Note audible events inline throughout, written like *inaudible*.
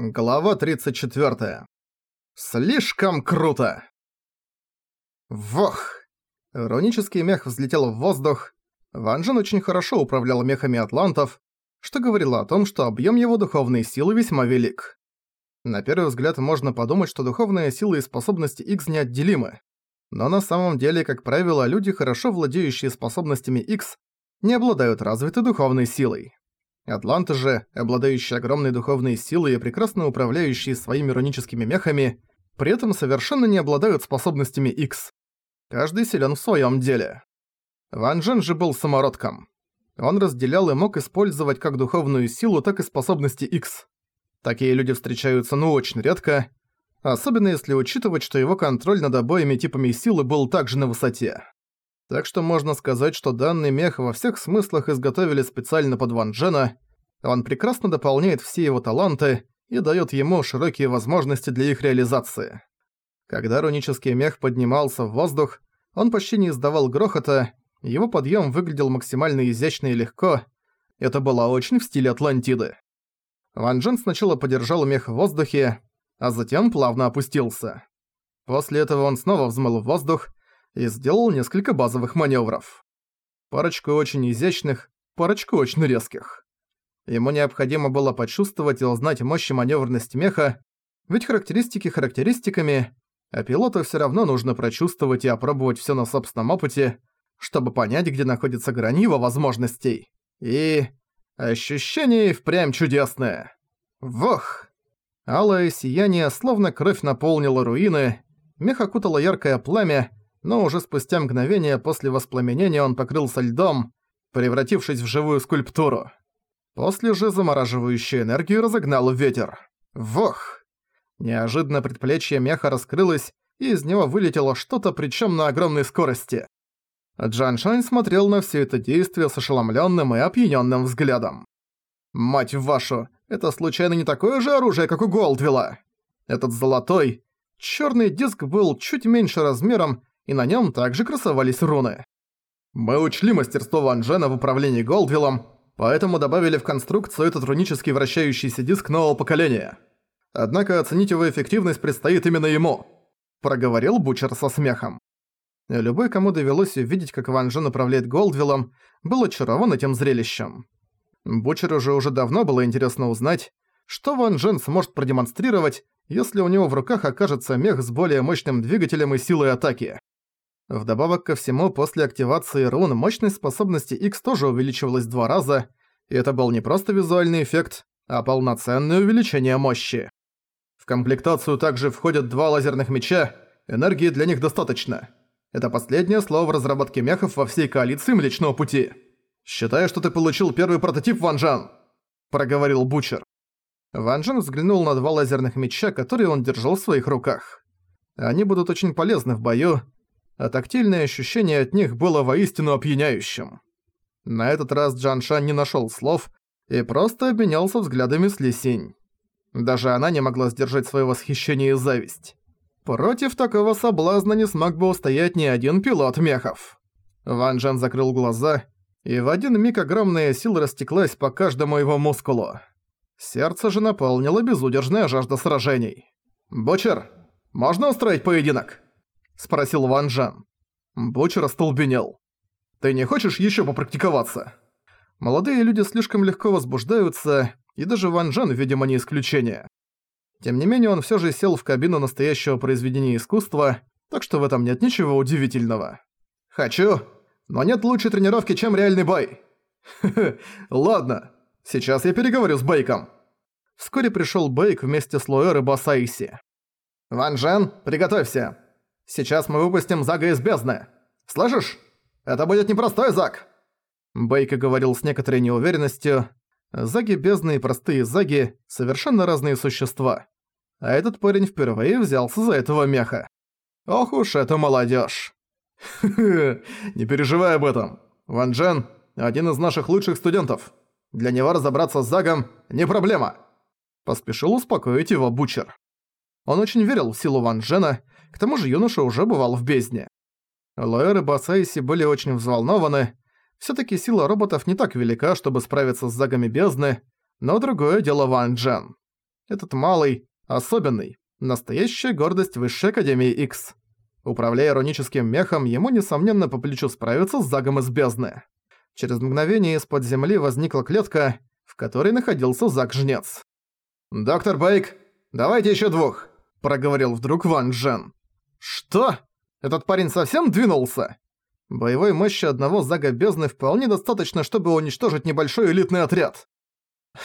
Глава 34. Слишком круто! Вох! Иронический мех взлетел в воздух. Ван Джен очень хорошо управлял мехами атлантов, что говорило о том, что объем его духовной силы весьма велик. На первый взгляд можно подумать, что духовные силы и способности X неотделимы. Но на самом деле, как правило, люди, хорошо владеющие способностями X, не обладают развитой духовной силой. Атланты же, обладающие огромной духовной силой и прекрасно управляющие своими ироническими мехами, при этом совершенно не обладают способностями X. Каждый силен в своем деле. Ван Джен же был самородком. Он разделял и мог использовать как духовную силу, так и способности X. Такие люди встречаются ну очень редко, особенно если учитывать, что его контроль над обоими типами силы был также на высоте. Так что можно сказать, что данный мех во всех смыслах изготовили специально под Ван Джена, он прекрасно дополняет все его таланты и даёт ему широкие возможности для их реализации. Когда рунический мех поднимался в воздух, он почти не издавал грохота, его подъём выглядел максимально изящно и легко, это было очень в стиле Атлантиды. Ван Джен сначала подержал мех в воздухе, а затем плавно опустился. После этого он снова взмыл в воздух, и сделал несколько базовых маневров. Парочку очень изящных, парочку очень резких. Ему необходимо было почувствовать и узнать мощь и маневренность меха, ведь характеристики характеристиками, а пилоту все равно нужно прочувствовать и опробовать все на собственном опыте, чтобы понять, где находится грань его возможностей. И... ощущение впрямь чудесное. Вох! Алое сияние, словно кровь наполнило руины, мех окутало яркое пламя, но уже спустя мгновение после воспламенения он покрылся льдом, превратившись в живую скульптуру. После же замораживающую энергию разогнал ветер. Вох! Неожиданно предплечье меха раскрылось, и из него вылетело что-то, причем на огромной скорости. Джан Шань смотрел на все это действие с ошеломленным и опьяненным взглядом. «Мать вашу, это случайно не такое же оружие, как у Голдвилла?» Этот золотой, черный диск был чуть меньше размером и на нем также красовались руны. Мы учли мастерство Ван Джена в управлении Голдвиллом, поэтому добавили в конструкцию этот рунический вращающийся диск нового поколения. Однако оценить его эффективность предстоит именно ему», – проговорил Бучер со смехом. Любой, кому довелось увидеть, как Ван Джен управляет Голдвиллом, был очарован этим зрелищем. Бучеру же уже давно было интересно узнать, что Ван Джен сможет продемонстрировать, если у него в руках окажется мех с более мощным двигателем и силой атаки. Вдобавок ко всему, после активации рун мощность способности X тоже увеличивалась в два раза, и это был не просто визуальный эффект, а полноценное увеличение мощи. В комплектацию также входят два лазерных меча, энергии для них достаточно. Это последнее слово в разработке мехов во всей коалиции Млечного Пути. «Считаю, что ты получил первый прототип, Ван Джан», – проговорил Бучер. Ван Джен взглянул на два лазерных меча, которые он держал в своих руках. Они будут очень полезны в бою, а тактильное ощущение от них было воистину опьяняющим. На этот раз Джан Шан не нашёл слов и просто обменялся взглядами с Лисинь. Даже она не могла сдержать своё восхищение и зависть. Против такого соблазна не смог бы устоять ни один пилот мехов. Ван Джен закрыл глаза, и в один миг огромная сила растеклась по каждому его мускулу. Сердце же наполнило безудержная жажда сражений. «Бочер, можно устроить поединок?» Спросил Ван Джен. Бочер остолбенел. «Ты не хочешь еще попрактиковаться?» Молодые люди слишком легко возбуждаются, и даже Ван Джен, видимо, не исключение. Тем не менее, он все же сел в кабину настоящего произведения искусства, так что в этом нет ничего удивительного. «Хочу, но нет лучшей тренировки, чем реальный бой!» ладно, сейчас я переговорю с Бейком». Вскоре пришел Бейк вместе с Луэр и Басаиси. «Ван Джен, приготовься!» Сейчас мы выпустим Зага из бездны. Слышишь? Это будет непростой Заг!» Бейка говорил с некоторой неуверенностью. Заги бездны и простые заги – совершенно разные существа. А этот парень впервые взялся за этого меха. Ох уж это молодежь. *laughs* не переживай об этом. Ван Джен – один из наших лучших студентов. Для него разобраться с Загом – не проблема. Поспешил успокоить его Бучер. Он очень верил в силу Ван Джена – к тому же юноша уже бывал в бездне. Лоэр и Басайси были очень взволнованы. Всё-таки сила роботов не так велика, чтобы справиться с загами бездны, но другое дело Ван Джен. Этот малый, особенный, настоящая гордость Высшей Академии X. Управляя ироническим мехом, ему, несомненно, по плечу справиться с Загом из бездны. Через мгновение из-под земли возникла клетка, в которой находился Заг-жнец. «Доктор Бейк, давайте еще двух», — проговорил вдруг Ван Джен. «Что? Этот парень совсем двинулся?» Боевой мощи одного Зага бездны вполне достаточно, чтобы уничтожить небольшой элитный отряд.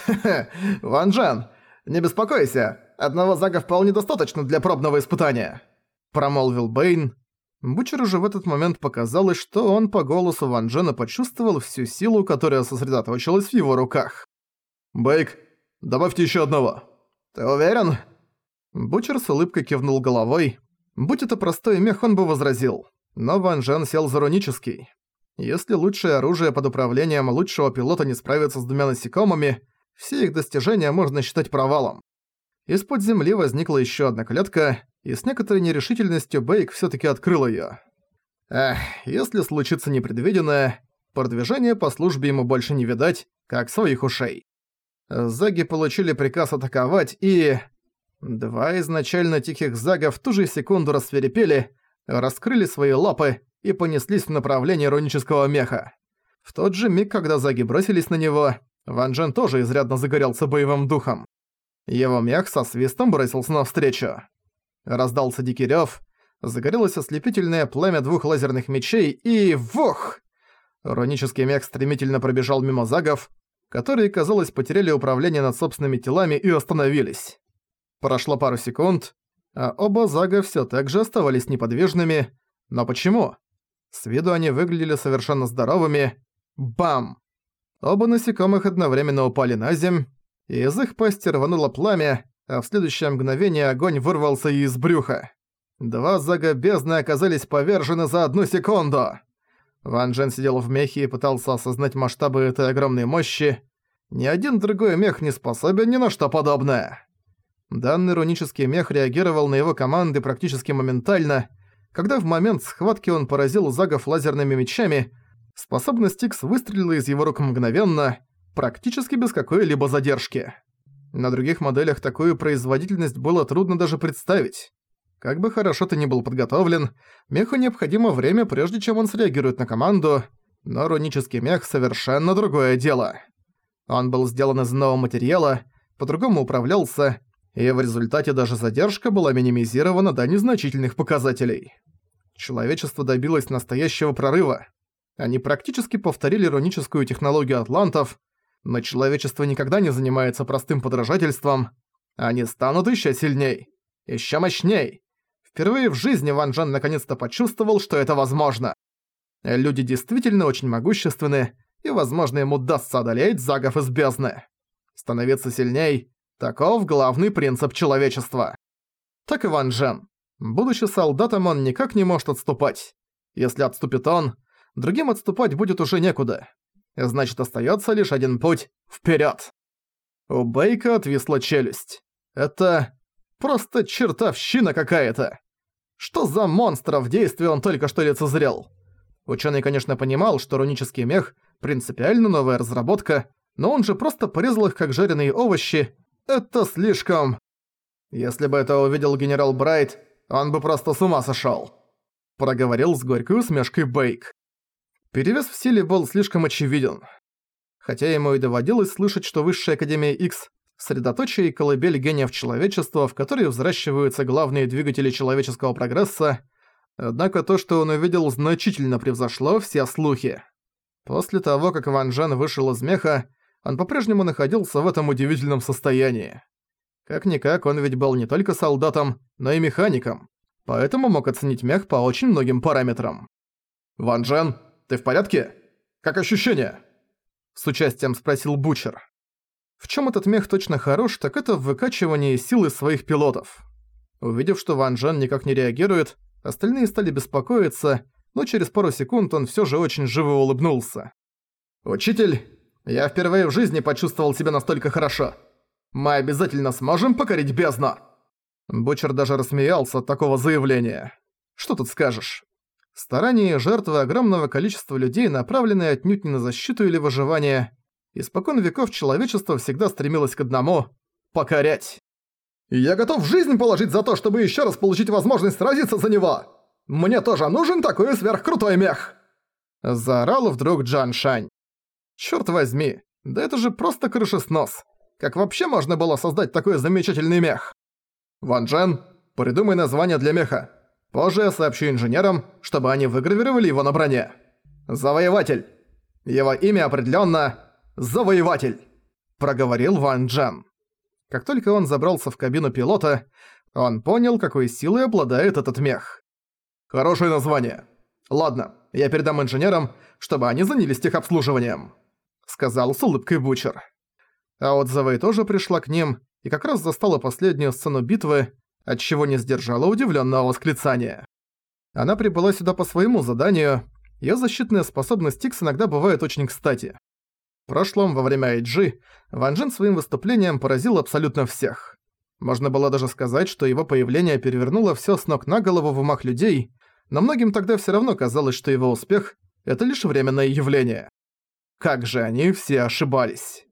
«Хе-хе, Ван Джен, не беспокойся, одного Зага вполне достаточно для пробного испытания», промолвил Бэйн. Бучеру же в этот момент показалось, что он по голосу Ван Джена почувствовал всю силу, которая сосредоточилась в его руках. «Бэйк, добавьте еще одного». «Ты уверен?» Бучер с улыбкой кивнул головой. Будь это простой мех, он бы возразил. Но Ван Джен сел за рунический. Если лучшее оружие под управлением лучшего пилота не справится с двумя насекомыми, все их достижения можно считать провалом. Из-под земли возникла еще одна клетка, и с некоторой нерешительностью Бейк все таки открыл ее. Эх, если случится непредвиденное, продвижение по службе ему больше не видать, как своих ушей. Заги получили приказ атаковать, и... Два изначально тихих зага в ту же секунду рассверепели, раскрыли свои лапы и понеслись в направлении рунического меха. В тот же миг, когда заги бросились на него, Ван Джен тоже изрядно загорелся боевым духом. Его мех со свистом бросился навстречу. Раздался дикий рёв, загорелось ослепительное пламя двух лазерных мечей и... Вух! Рунический мех стремительно пробежал мимо загов, которые, казалось, потеряли управление над собственными телами и остановились. Прошло пару секунд, а оба зага всё так же оставались неподвижными. Но почему? С виду они выглядели совершенно здоровыми. Бам! Оба насекомых одновременно упали на земь, из их пасти рвануло пламя, а в следующее мгновение огонь вырвался из брюха. Два зага бездны оказались повержены за одну секунду. Ван Джен сидел в мехе и пытался осознать масштабы этой огромной мощи. Ни один другой мех не способен ни на что подобное. Данный рунический мех реагировал на его команды практически моментально. Когда в момент схватки он поразил загов лазерными мечами, способность Икс выстрелила из его рук мгновенно, практически без какой-либо задержки. На других моделях такую производительность было трудно даже представить. Как бы хорошо ты ни был подготовлен, меху необходимо время, прежде чем он среагирует на команду, но рунический мех совершенно другое дело. Он был сделан из нового материала, по-другому управлялся, и в результате даже задержка была минимизирована до незначительных показателей. Человечество добилось настоящего прорыва. Они практически повторили руническую технологию атлантов, но человечество никогда не занимается простым подражательством. Они станут еще сильней, еще мощней. Впервые в жизни Ван Джен наконец-то почувствовал, что это возможно. Люди действительно очень могущественны, и, возможно, им удастся одолеть загов из бездны. Становиться сильней – таков главный принцип человечества. Так и Ван Джен. Будучи солдатом, он никак не может отступать. Если отступит он, другим отступать будет уже некуда. Значит, остается лишь один путь – вперед. У Бейка отвисла челюсть. Это просто чертовщина какая-то. Что за монстра в действии он только что лицезрел? Ученый, конечно, понимал, что рунический мех – принципиально новая разработка, но он же просто порезал их как жареные овощи. Это слишком... Если бы это увидел генерал Брайт, он бы просто с ума сошёл. Проговорил с горькой усмешкой Бейк. Перевес в силе был слишком очевиден. Хотя ему и доводилось слышать, что Высшая Академия X – средоточие и колыбель гениев человечества, в которой взращиваются главные двигатели человеческого прогресса, однако то, что он увидел, значительно превзошло все слухи. После того, как Ван Джен вышел из меха, он по-прежнему находился в этом удивительном состоянии. Как-никак, он ведь был не только солдатом, но и механиком, поэтому мог оценить мех по очень многим параметрам. «Ван Джен, ты в порядке? Как ощущения?» С участием спросил Бучер. В чем этот мех точно хорош, так это в выкачивании силы своих пилотов. Увидев, что Ван Джен никак не реагирует, остальные стали беспокоиться, но через пару секунд он все же очень живо улыбнулся. «Учитель, я впервые в жизни почувствовал себя настолько хорошо. Мы обязательно сможем покорить бездну!» Бучер даже рассмеялся от такого заявления. «Что тут скажешь?» Старания жертвы огромного количества людей, направленные отнюдь не на защиту или выживание. Испокон веков человечество всегда стремилось к одному – покорять. Я готов жизнь положить за то, чтобы еще раз получить возможность сразиться за него! Мне тоже нужен такой сверхкрутой мех!» Заорал вдруг Джан Шань. «Чёрт возьми, да это же просто крышеснос! Как вообще можно было создать такой замечательный мех?» «Ван Джен, придумай название для меха. Позже я сообщу инженерам, чтобы они выгравировали его на броне. Завоеватель. Его имя определенно Завоеватель!» Проговорил Ван Джен. Как только он забрался в кабину пилота, он понял, какой силой обладает этот мех. «Хорошее название. Ладно, я передам инженерам, чтобы они занялись техобслуживанием», сказал с улыбкой Бучер. А вот Завэй тоже пришла к ним и как раз застала последнюю сцену битвы, отчего не сдержала удивленного восклицания. Она прибыла сюда по своему заданию, её защитная способность Икс иногда бывает очень кстати. В прошлом, во время IG, Ван Джен своим выступлением поразил абсолютно всех. Можно было даже сказать, что его появление перевернуло всё с ног на голову в умах людей, но многим тогда всё равно казалось, что его успех – это лишь временное явление. Как же они все ошибались.